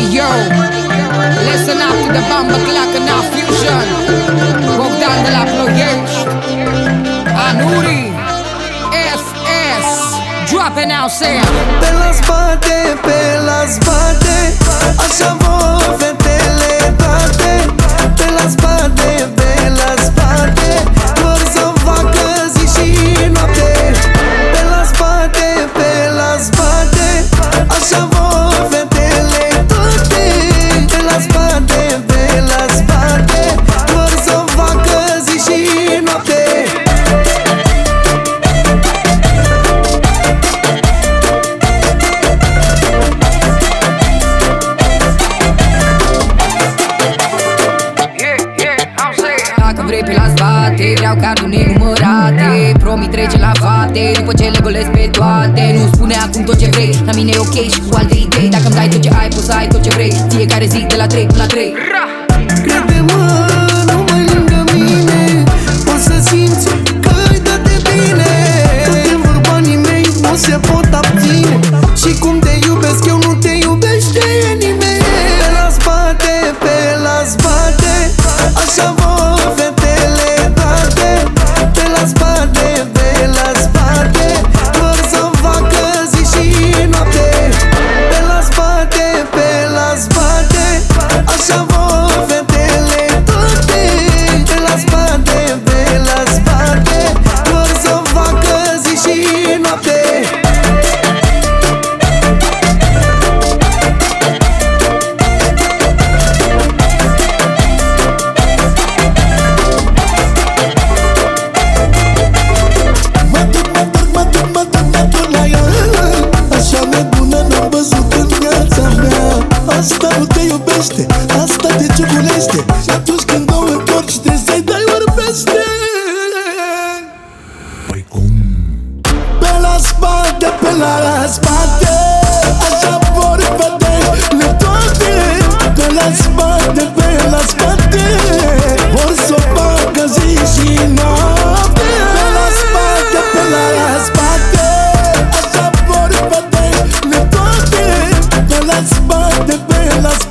Hey yo, listen up to the bomba clacking our fusion. Bogdan de la Ployage, Anuri, SS, dropping out sound. pelas bate, pelas bate, așa vom vedea. Spate Vreau cardul nenumărate. Promit trece la fate După ce le golesc pe toate. Nu spune acum tot ce vrei La mine e ok și cu alte idei. Dacă îmi dai tot ce ai Poți să ai tot ce vrei. Fiecare zi de la 3 până la 3 Crede-mă, numai lângă mine. Poți să simți că-i dă de bine. Toate vorbanii mei nu se pot abține. Și cum te iubește Asta te ciugulește Și atunci când o întorci Trebuie să-i dai orbește Păi cum? Pe la spate, pe la, la spate Așa vorbă de le toate. Pe la spate, pe la spate Vor să o facă zi și noapte. Pe la spate, pe la, la spate Așa vorbă de le toate. Pe la spate, pe la spate